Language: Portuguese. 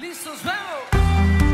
Listos, vamos!